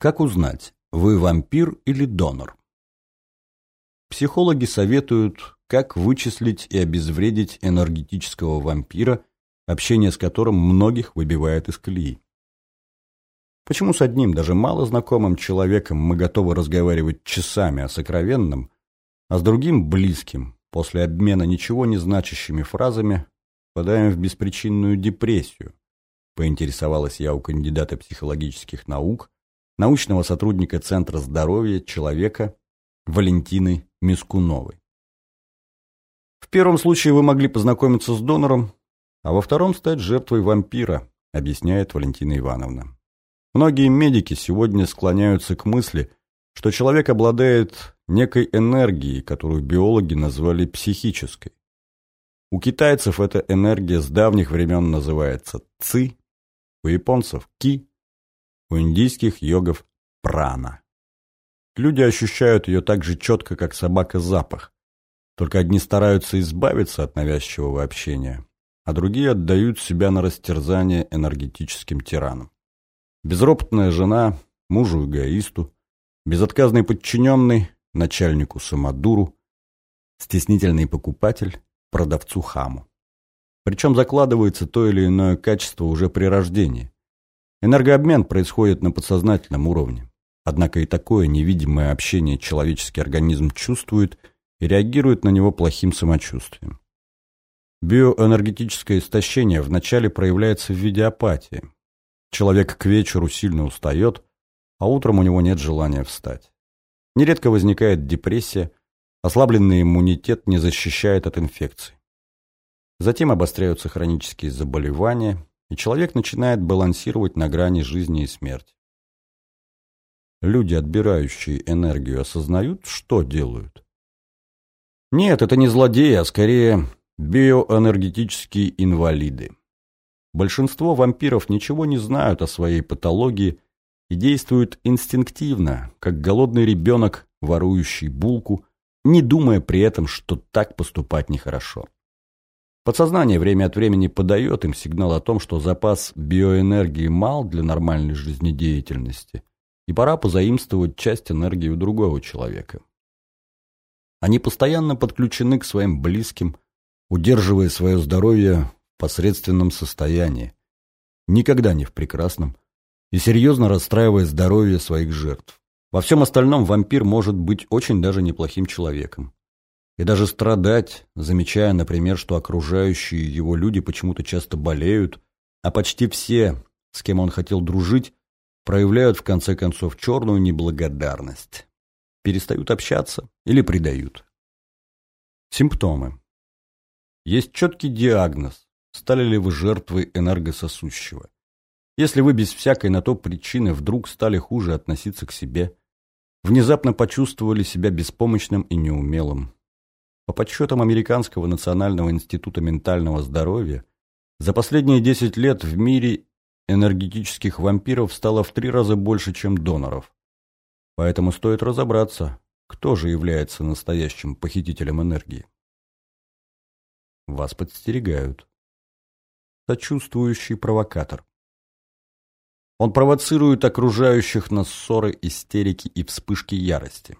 Как узнать, вы вампир или донор? Психологи советуют, как вычислить и обезвредить энергетического вампира, общение с которым многих выбивает из колеи. Почему с одним, даже мало знакомым человеком мы готовы разговаривать часами о сокровенном, а с другим, близким, после обмена ничего не значащими фразами, впадаем в беспричинную депрессию, поинтересовалась я у кандидата психологических наук, научного сотрудника Центра здоровья человека Валентины Мискуновой. В первом случае вы могли познакомиться с донором, а во втором стать жертвой вампира, объясняет Валентина Ивановна. Многие медики сегодня склоняются к мысли, что человек обладает некой энергией, которую биологи назвали психической. У китайцев эта энергия с давних времен называется ци, у японцев ки, у индийских йогов прана. Люди ощущают ее так же четко, как собака запах. Только одни стараются избавиться от навязчивого общения, а другие отдают себя на растерзание энергетическим тиранам. Безропотная жена, мужу-эгоисту, безотказный подчиненный, начальнику-самодуру, стеснительный покупатель, продавцу-хаму. Причем закладывается то или иное качество уже при рождении. Энергообмен происходит на подсознательном уровне. Однако и такое невидимое общение человеческий организм чувствует и реагирует на него плохим самочувствием. Биоэнергетическое истощение вначале проявляется в виде апатии, Человек к вечеру сильно устает, а утром у него нет желания встать. Нередко возникает депрессия, ослабленный иммунитет не защищает от инфекций. Затем обостряются хронические заболевания, и человек начинает балансировать на грани жизни и смерти. Люди, отбирающие энергию, осознают, что делают. Нет, это не злодеи, а скорее биоэнергетические инвалиды. Большинство вампиров ничего не знают о своей патологии и действуют инстинктивно, как голодный ребенок, ворующий булку, не думая при этом, что так поступать нехорошо. Подсознание время от времени подает им сигнал о том, что запас биоэнергии мал для нормальной жизнедеятельности, и пора позаимствовать часть энергии у другого человека. Они постоянно подключены к своим близким, удерживая свое здоровье посредственном состоянии, никогда не в прекрасном, и серьезно расстраивая здоровье своих жертв. Во всем остальном вампир может быть очень даже неплохим человеком. И даже страдать, замечая, например, что окружающие его люди почему-то часто болеют, а почти все, с кем он хотел дружить, проявляют в конце концов черную неблагодарность. Перестают общаться или предают. Симптомы. Есть четкий диагноз, Стали ли вы жертвой энергососущего? Если вы без всякой на то причины вдруг стали хуже относиться к себе, внезапно почувствовали себя беспомощным и неумелым. По подсчетам Американского национального института ментального здоровья, за последние 10 лет в мире энергетических вампиров стало в три раза больше, чем доноров. Поэтому стоит разобраться, кто же является настоящим похитителем энергии. Вас подстерегают сочувствующий провокатор. Он провоцирует окружающих на ссоры, истерики и вспышки ярости.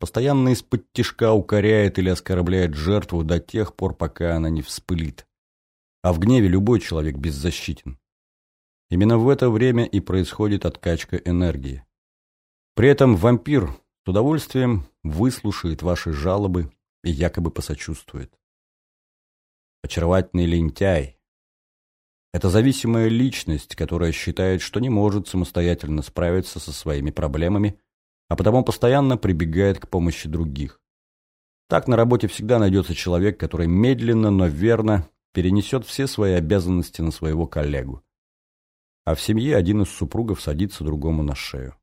Постоянно из-под тишка укоряет или оскорбляет жертву до тех пор, пока она не вспылит. А в гневе любой человек беззащитен. Именно в это время и происходит откачка энергии. При этом вампир с удовольствием выслушает ваши жалобы и якобы посочувствует. Очаровательный лентяй, это зависимая личность, которая считает, что не может самостоятельно справиться со своими проблемами, а потому постоянно прибегает к помощи других. Так на работе всегда найдется человек, который медленно, но верно перенесет все свои обязанности на своего коллегу. А в семье один из супругов садится другому на шею.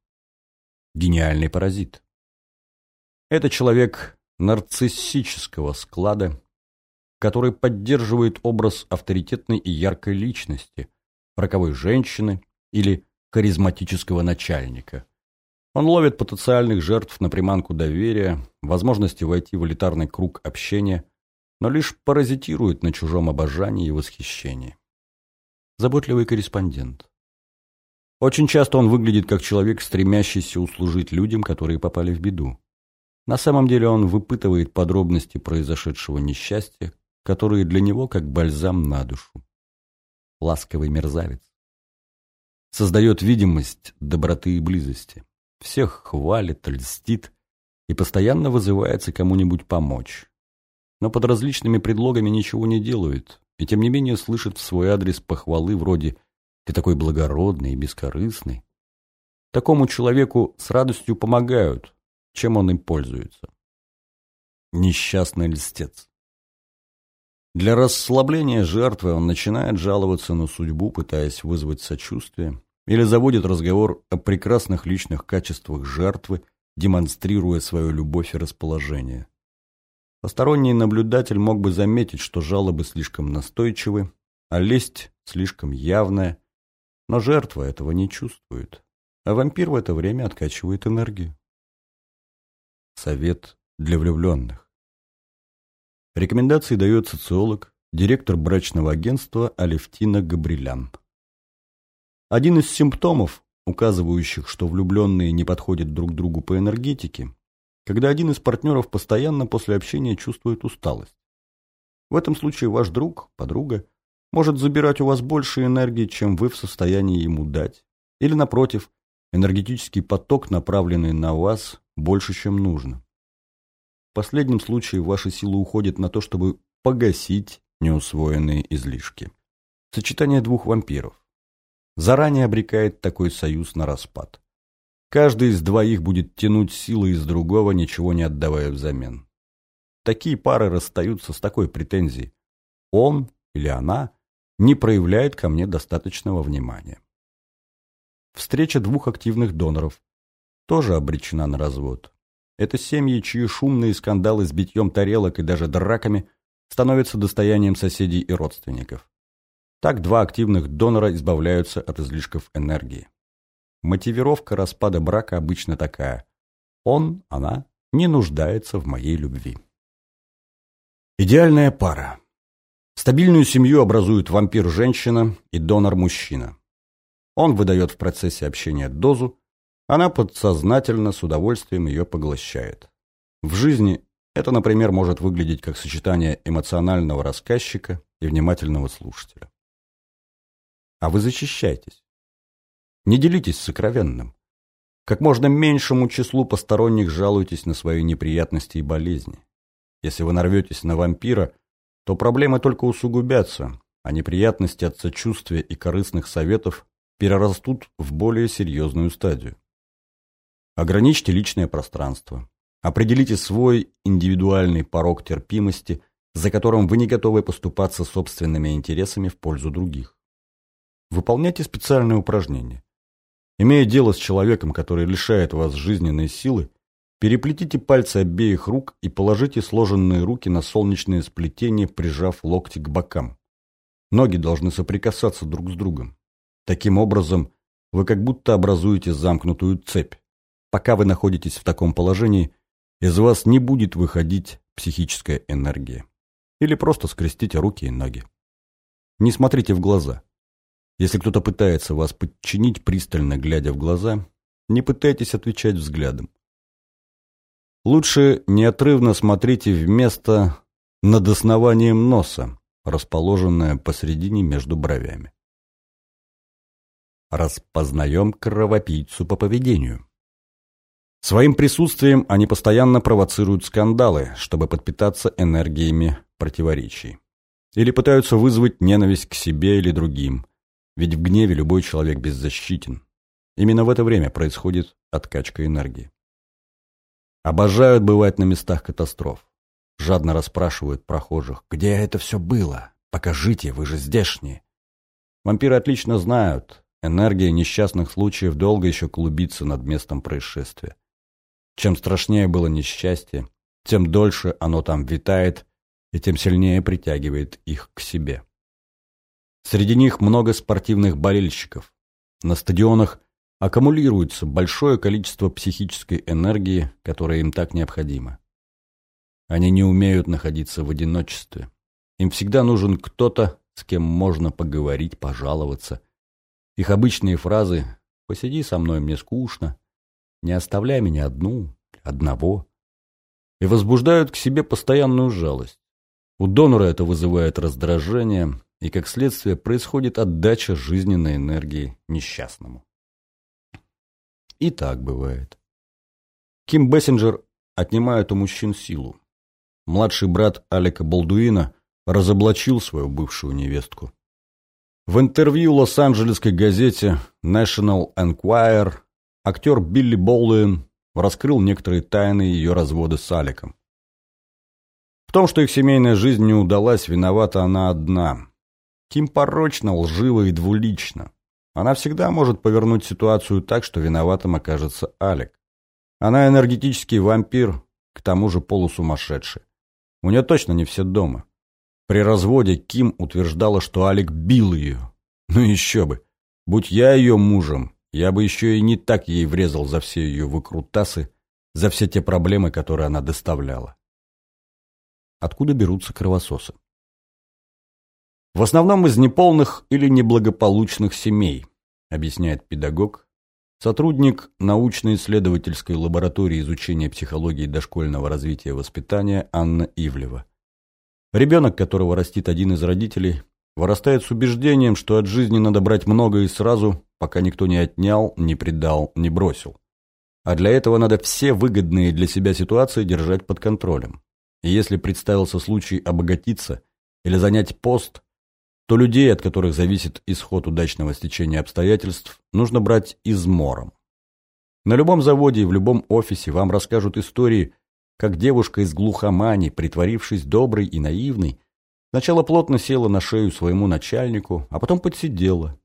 Гениальный паразит. Это человек нарциссического склада, который поддерживает образ авторитетной и яркой личности, роковой женщины или харизматического начальника. Он ловит потенциальных жертв на приманку доверия, возможности войти в элитарный круг общения, но лишь паразитирует на чужом обожании и восхищении. Заботливый корреспондент. Очень часто он выглядит как человек, стремящийся услужить людям, которые попали в беду. На самом деле он выпытывает подробности произошедшего несчастья, которые для него как бальзам на душу. Ласковый мерзавец. Создает видимость доброты и близости. Всех хвалит, льстит и постоянно вызывается кому-нибудь помочь. Но под различными предлогами ничего не делает, и тем не менее слышит в свой адрес похвалы вроде «ты такой благородный и бескорыстный». Такому человеку с радостью помогают, чем он им пользуется. Несчастный льстец. Для расслабления жертвы он начинает жаловаться на судьбу, пытаясь вызвать сочувствие, или заводит разговор о прекрасных личных качествах жертвы, демонстрируя свою любовь и расположение. Посторонний наблюдатель мог бы заметить, что жалобы слишком настойчивы, а лесть слишком явная, но жертва этого не чувствует, а вампир в это время откачивает энергию. Совет для влюбленных. Рекомендации дает социолог, директор брачного агентства Алевтина Габрилян. Один из симптомов, указывающих, что влюбленные не подходят друг другу по энергетике, когда один из партнеров постоянно после общения чувствует усталость. В этом случае ваш друг, подруга, может забирать у вас больше энергии, чем вы в состоянии ему дать. Или, напротив, энергетический поток, направленный на вас, больше, чем нужно. В последнем случае ваши силы уходят на то, чтобы погасить неусвоенные излишки. Сочетание двух вампиров. Заранее обрекает такой союз на распад. Каждый из двоих будет тянуть силы из другого, ничего не отдавая взамен. Такие пары расстаются с такой претензией. Он или она не проявляет ко мне достаточного внимания. Встреча двух активных доноров тоже обречена на развод. Это семьи, чьи шумные скандалы с битьем тарелок и даже драками становятся достоянием соседей и родственников. Так два активных донора избавляются от излишков энергии. Мотивировка распада брака обычно такая. Он, она, не нуждается в моей любви. Идеальная пара. Стабильную семью образуют вампир-женщина и донор-мужчина. Он выдает в процессе общения дозу, она подсознательно с удовольствием ее поглощает. В жизни это, например, может выглядеть как сочетание эмоционального рассказчика и внимательного слушателя. А вы защищайтесь. Не делитесь сокровенным. Как можно меньшему числу посторонних жалуйтесь на свои неприятности и болезни. Если вы нарветесь на вампира, то проблемы только усугубятся, а неприятности от сочувствия и корыстных советов перерастут в более серьезную стадию. Ограничьте личное пространство. Определите свой индивидуальный порог терпимости, за которым вы не готовы поступаться собственными интересами в пользу других. Выполняйте специальные упражнения. Имея дело с человеком, который лишает вас жизненной силы, переплетите пальцы обеих рук и положите сложенные руки на солнечное сплетение, прижав локти к бокам. Ноги должны соприкасаться друг с другом. Таким образом, вы как будто образуете замкнутую цепь. Пока вы находитесь в таком положении, из вас не будет выходить психическая энергия. Или просто скрестите руки и ноги. Не смотрите в глаза. Если кто-то пытается вас подчинить, пристально глядя в глаза, не пытайтесь отвечать взглядом. Лучше неотрывно смотрите в место над основанием носа, расположенное посредине между бровями. Распознаем кровопийцу по поведению. Своим присутствием они постоянно провоцируют скандалы, чтобы подпитаться энергиями противоречий. Или пытаются вызвать ненависть к себе или другим, ведь в гневе любой человек беззащитен. Именно в это время происходит откачка энергии. Обожают бывать на местах катастроф. Жадно расспрашивают прохожих, где это все было? Покажите, вы же здешние. Вампиры отлично знают, энергия несчастных случаев долго еще клубится над местом происшествия. Чем страшнее было несчастье, тем дольше оно там витает и тем сильнее притягивает их к себе. Среди них много спортивных болельщиков. На стадионах аккумулируется большое количество психической энергии, которая им так необходима. Они не умеют находиться в одиночестве. Им всегда нужен кто-то, с кем можно поговорить, пожаловаться. Их обычные фразы Посиди со мной, мне скучно. Не оставляй меня одну, одного. И возбуждают к себе постоянную жалость. У донора это вызывает раздражение, и, как следствие, происходит отдача жизненной энергии несчастному. И так бывает. Ким Бессинджер отнимает у мужчин силу. Младший брат Алика Балдуина разоблачил свою бывшую невестку. В интервью лос-анджелесской газете National Enquirer актер Билли Болдуин раскрыл некоторые тайны ее развода с Аликом. В том, что их семейная жизнь не удалась, виновата она одна. Ким порочно, лживо и двулично. Она всегда может повернуть ситуацию так, что виноватым окажется Алик. Она энергетический вампир, к тому же полусумасшедший. У нее точно не все дома. При разводе Ким утверждала, что Алик бил ее. Ну еще бы. Будь я ее мужем, я бы еще и не так ей врезал за все ее выкрутасы, за все те проблемы, которые она доставляла. Откуда берутся кровососы? В основном из неполных или неблагополучных семей, объясняет педагог, сотрудник научно-исследовательской лаборатории изучения психологии дошкольного развития и воспитания Анна Ивлева. Ребенок, которого растит один из родителей, вырастает с убеждением, что от жизни надо брать много и сразу, пока никто не отнял, не предал, не бросил. А для этого надо все выгодные для себя ситуации держать под контролем. И если представился случай обогатиться или занять пост, то людей, от которых зависит исход удачного стечения обстоятельств, нужно брать измором. На любом заводе и в любом офисе вам расскажут истории, как девушка из глухомани, притворившись доброй и наивной, сначала плотно села на шею своему начальнику, а потом подсидела.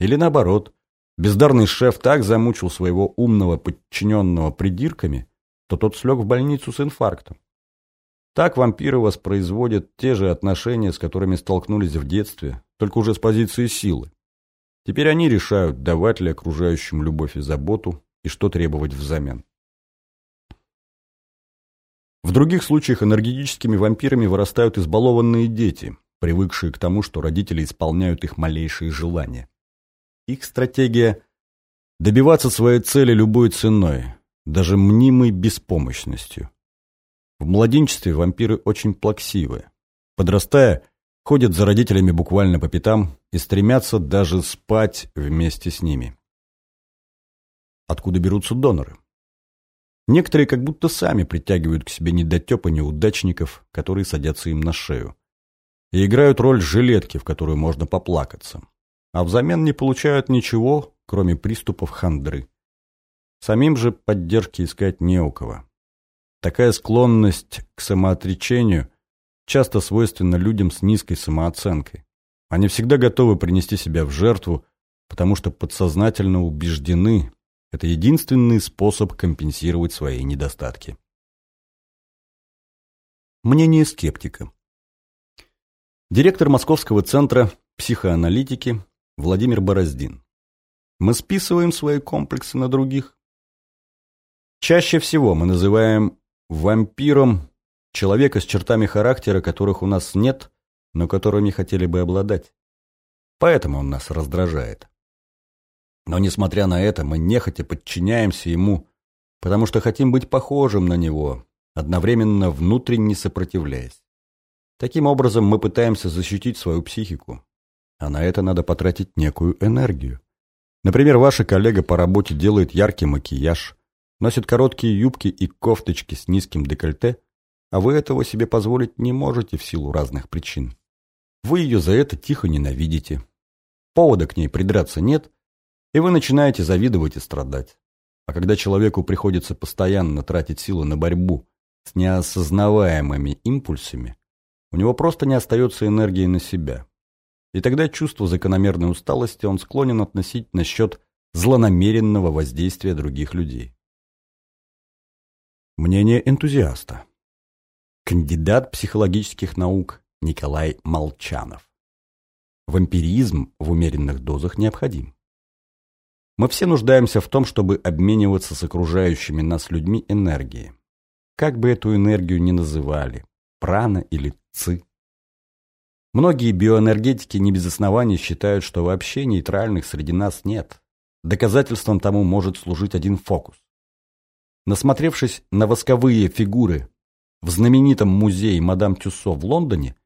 Или наоборот, бездарный шеф так замучил своего умного подчиненного придирками, то тот слег в больницу с инфарктом. Так вампиры воспроизводят те же отношения, с которыми столкнулись в детстве, только уже с позиции силы. Теперь они решают, давать ли окружающим любовь и заботу, и что требовать взамен. В других случаях энергетическими вампирами вырастают избалованные дети, привыкшие к тому, что родители исполняют их малейшие желания. Их стратегия – добиваться своей цели любой ценой, даже мнимой беспомощностью. В младенчестве вампиры очень плаксивые. Подрастая, ходят за родителями буквально по пятам и стремятся даже спать вместе с ними. Откуда берутся доноры? Некоторые как будто сами притягивают к себе недотепа неудачников, которые садятся им на шею. И играют роль жилетки, в которую можно поплакаться. А взамен не получают ничего, кроме приступов хандры. Самим же поддержки искать не у кого. Такая склонность к самоотречению часто свойственна людям с низкой самооценкой. Они всегда готовы принести себя в жертву, потому что подсознательно убеждены, это единственный способ компенсировать свои недостатки. Мнение скептика. Директор Московского центра психоаналитики Владимир Бороздин. Мы списываем свои комплексы на других. Чаще всего мы называем вампиром человека с чертами характера, которых у нас нет, но которыми хотели бы обладать. Поэтому он нас раздражает. Но, несмотря на это, мы нехотя подчиняемся ему, потому что хотим быть похожим на него, одновременно внутренне сопротивляясь. Таким образом, мы пытаемся защитить свою психику, а на это надо потратить некую энергию. Например, ваша коллега по работе делает яркий макияж, носит короткие юбки и кофточки с низким декольте, а вы этого себе позволить не можете в силу разных причин. Вы ее за это тихо ненавидите. Повода к ней придраться нет, и вы начинаете завидовать и страдать. А когда человеку приходится постоянно тратить силы на борьбу с неосознаваемыми импульсами, у него просто не остается энергии на себя. И тогда чувство закономерной усталости он склонен относить на счет злонамеренного воздействия других людей. Мнение энтузиаста. Кандидат психологических наук Николай Молчанов. Вампиризм в умеренных дозах необходим. Мы все нуждаемся в том, чтобы обмениваться с окружающими нас людьми энергией. Как бы эту энергию ни называли, прана или ци. Многие биоэнергетики не без оснований считают, что вообще нейтральных среди нас нет. доказательством тому может служить один фокус. Насмотревшись на восковые фигуры в знаменитом музее мадам Тюссо в Лондоне,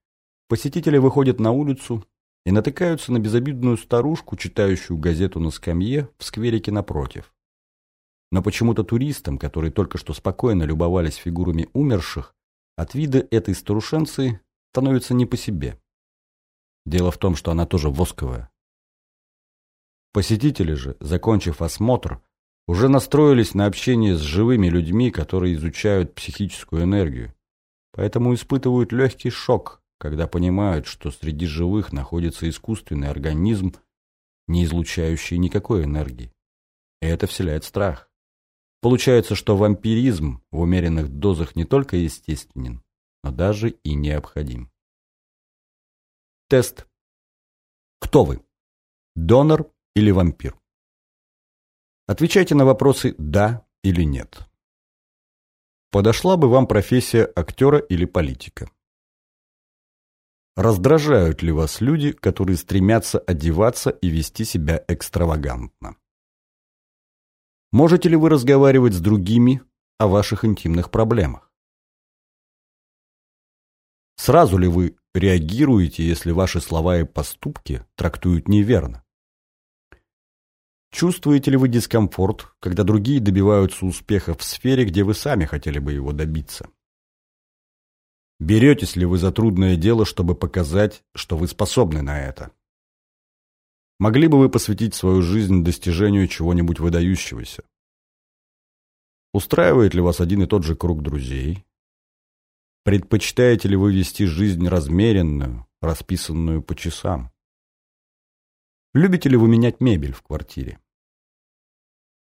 посетители выходят на улицу и натыкаются на безобидную старушку, читающую газету на скамье в скверике напротив. Но почему-то туристам, которые только что спокойно любовались фигурами умерших, от вида этой старушенцы становится не по себе. Дело в том, что она тоже восковая. Посетители же, закончив осмотр, уже настроились на общение с живыми людьми, которые изучают психическую энергию. Поэтому испытывают легкий шок, когда понимают, что среди живых находится искусственный организм, не излучающий никакой энергии. И это вселяет страх. Получается, что вампиризм в умеренных дозах не только естественен, но даже и необходим. Тест. Кто вы? Донор или вампир? Отвечайте на вопросы «да» или «нет». Подошла бы вам профессия актера или политика? Раздражают ли вас люди, которые стремятся одеваться и вести себя экстравагантно? Можете ли вы разговаривать с другими о ваших интимных проблемах? Сразу ли вы реагируете, если ваши слова и поступки трактуют неверно? Чувствуете ли вы дискомфорт, когда другие добиваются успеха в сфере, где вы сами хотели бы его добиться? Беретесь ли вы за трудное дело, чтобы показать, что вы способны на это? Могли бы вы посвятить свою жизнь достижению чего-нибудь выдающегося? Устраивает ли вас один и тот же круг друзей? Предпочитаете ли вы вести жизнь размеренную, расписанную по часам? Любите ли вы менять мебель в квартире?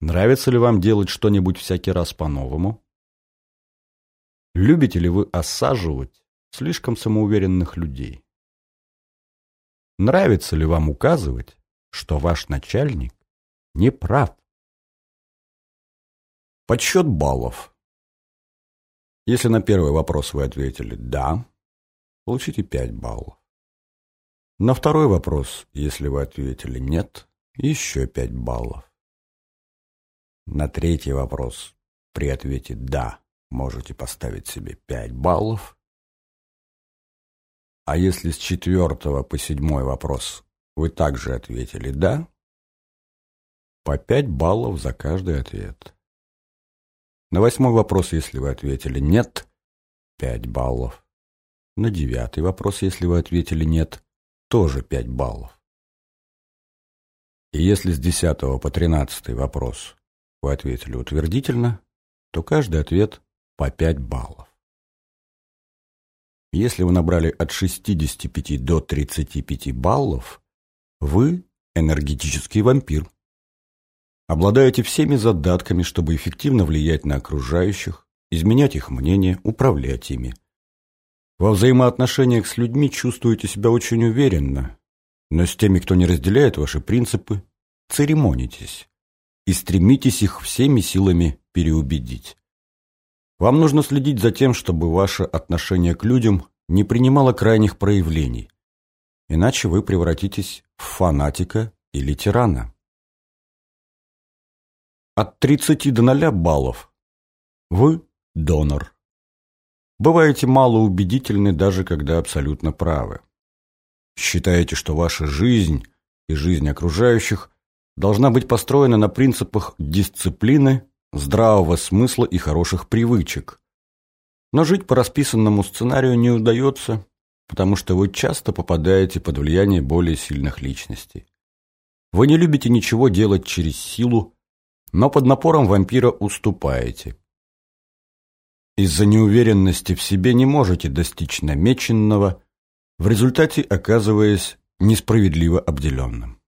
Нравится ли вам делать что-нибудь всякий раз по-новому? Любите ли вы осаживать слишком самоуверенных людей? Нравится ли вам указывать, что ваш начальник не прав? Подсчет баллов. Если на первый вопрос вы ответили «да», получите 5 баллов. На второй вопрос, если вы ответили «нет», еще 5 баллов. На третий вопрос при ответе «да» можете поставить себе 5 баллов. А если с четвертого по седьмой вопрос вы также ответили «да», по 5 баллов за каждый ответ. На восьмой вопрос, если вы ответили «нет», 5 баллов. На девятый вопрос, если вы ответили «нет», тоже 5 баллов. И если с десятого по тринадцатый вопрос вы ответили утвердительно, то каждый ответ по 5 баллов. Если вы набрали от 65 до 35 баллов, вы энергетический вампир. Обладаете всеми задатками, чтобы эффективно влиять на окружающих, изменять их мнение, управлять ими. Во взаимоотношениях с людьми чувствуете себя очень уверенно, но с теми, кто не разделяет ваши принципы, церемонитесь и стремитесь их всеми силами переубедить. Вам нужно следить за тем, чтобы ваше отношение к людям не принимало крайних проявлений, иначе вы превратитесь в фанатика или тирана. От 30 до 0 баллов. Вы донор. Бываете малоубедительны, даже когда абсолютно правы. Считаете, что ваша жизнь и жизнь окружающих должна быть построена на принципах дисциплины, здравого смысла и хороших привычек. Но жить по расписанному сценарию не удается, потому что вы часто попадаете под влияние более сильных личностей. Вы не любите ничего делать через силу, но под напором вампира уступаете. Из-за неуверенности в себе не можете достичь намеченного, в результате оказываясь несправедливо обделенным.